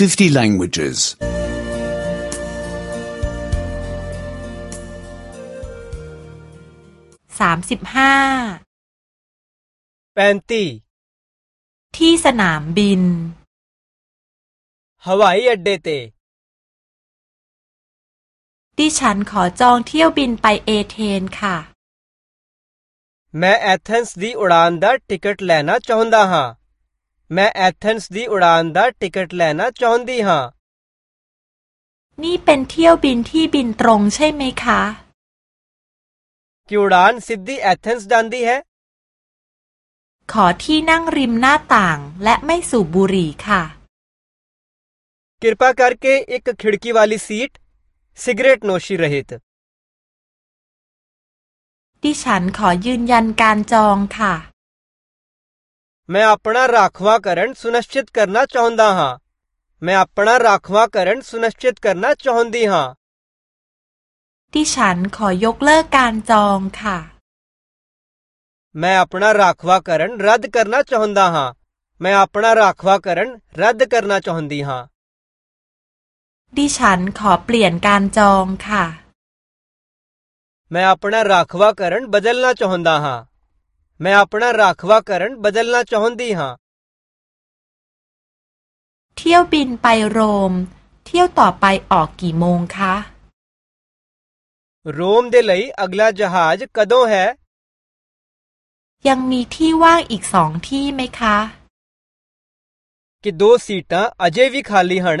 50 languages. 35 p ै n t y ที่สนามบิน Hawaii a d d e t e ดิฉันขอจองเที่ยวบินไปเอเธนค่ะ मैं एथेंस दी उड़ान दा टिकट लेना चाहुंदा हां ม ਮੈਂ เ ਥ นส์ดี ਡ ਾ ਨ ਦਾ ਟਿਕਟ ਲੈਣਾ ਚਾਹੁੰਦੀ ਹਾਂ นดีฮะนี่เป็นเที่ยวบิน ที่บินตรง ใช่ไหมคะคิวดานสิดดีแอธเทนส์ดันดีเหรอขอที่นั่ง ริม หน้าต่าง และไม่ สูบ บุหรี่ค่ะคิรปาการ์เกอีกขีดกีวาลีซีทซิกเรตโนชีรหิตดิฉัน ขอ ยืน ยัน การ จอง ค่ะ मैं अपना राखवाकरण सुनिश्चित करना चाहता हाँ मैं अपना राखवाकरण सुनिश्चित करना चाहती हाँ ที่ฉันขอยกเลิกการจองค่ะ मैं अपना राखवाकरण रद्द करना चाहता हाँ मैं अपना राखवाकरण रद्द करना चाहती हाँ दी छन ขอเปลี่ยนการจองค่ะ मैं अपना राखवाकरण बदलना चाहता हाँ ਮੈਂ ਆਪਣਾ ਰਾਖਵਾਕਰਨ ਬਦਲਣਾ ਚਾਹੁੰਦੀ ਹਾਂ เที่ยวบินไปโรม เที่ยวต่อไปออกกี่โมงคะ ਰੋਮ ਦੇ ਲਈ ย ਗ ਲ ਾ ਜਹਾਜ਼ ਕ ਦ เหรอยังมีที่ว่างอีกสองที่ไหมคะ ਕਿ ดสีตาਾਂ ਅ วิ ਵ า ਖ ีฮੀน ਨ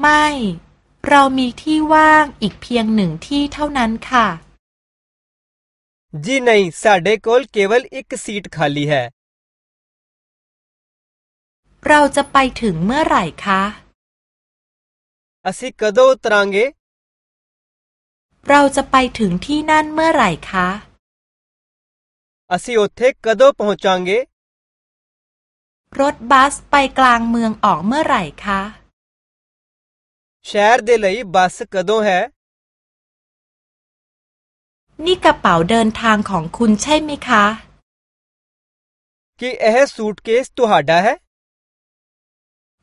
ไม่ เรามีที่ว่างอีกเพียงหนึ่งที่เท่านั้นค่ะ ਜੀ ਨਹੀਂ ਸਾਡੇ ਕੋਲ ਕੇਵਲ ਇੱਕ ਸੀਟ ਖਾਲੀ ਹੈ เราจะ ไป ถึงเมื่อไหร่คะ ਅਸੀਂ ਕਦੋਂ ਉਤਰਾਂਗੇ เราจะ ไป ถึง ที่นั่นเมื่อไหร่คะ ਅਸੀਂ ਉ อ ਥ ੇ ਕਦੋਂ ਪਹੁੰਚਾਂਗੇ รถบัสไป กลาง เมือง ออกเมื่อไหร่คะ ਸ਼ਹਿਰ ਦੇ ั ਈ ਬੱਸ ਕਦੋਂ ਹੈ นี่กระเป๋าเดินทางของคุณใช่ไหมคะ कि यह स ू ट क เคสตัวหาดाฮै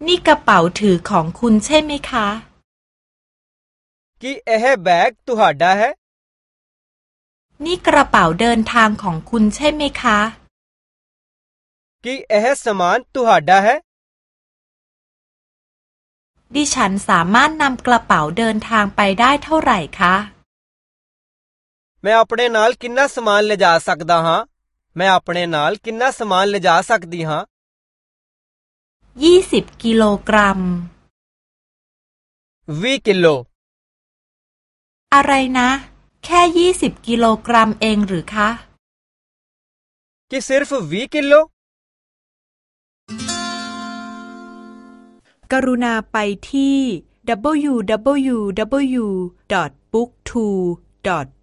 นี่กระเป๋าถือของคุณใช่ไหมคะ क เอ ह ब แบกตัวหาดाฮैนี่กระเป๋าเดินทางของคุณใช่ไหมคะ कि เอ स ाสมานตัวหาดाฮैดิฉันสามารถนำกระเป๋าเดินทางไปได้เท่าไหร่คะมอาปเ ਮੈਂ ਆਪਣੇ ਨ ਾา ਕਿੰਨਾ ਸਮਾਨ ਲ ้าਾ ਸਕਦਾ ਹਾਂ ਮੈਂ ਆਪਣੇ ਨ น ਲ ਕਿੰਨਾ ਸਮਾਨ ਲਿਜਾ ਸ ਕ ਦ ย ਹਾਂ 20กิโลกรัมวีกิโลอะไรนะ แค่ยี่สิบกิโลกรัมเองหรือคะคือสิรฟวีกิโลกรุณาไปที่ w w w b o o k t o o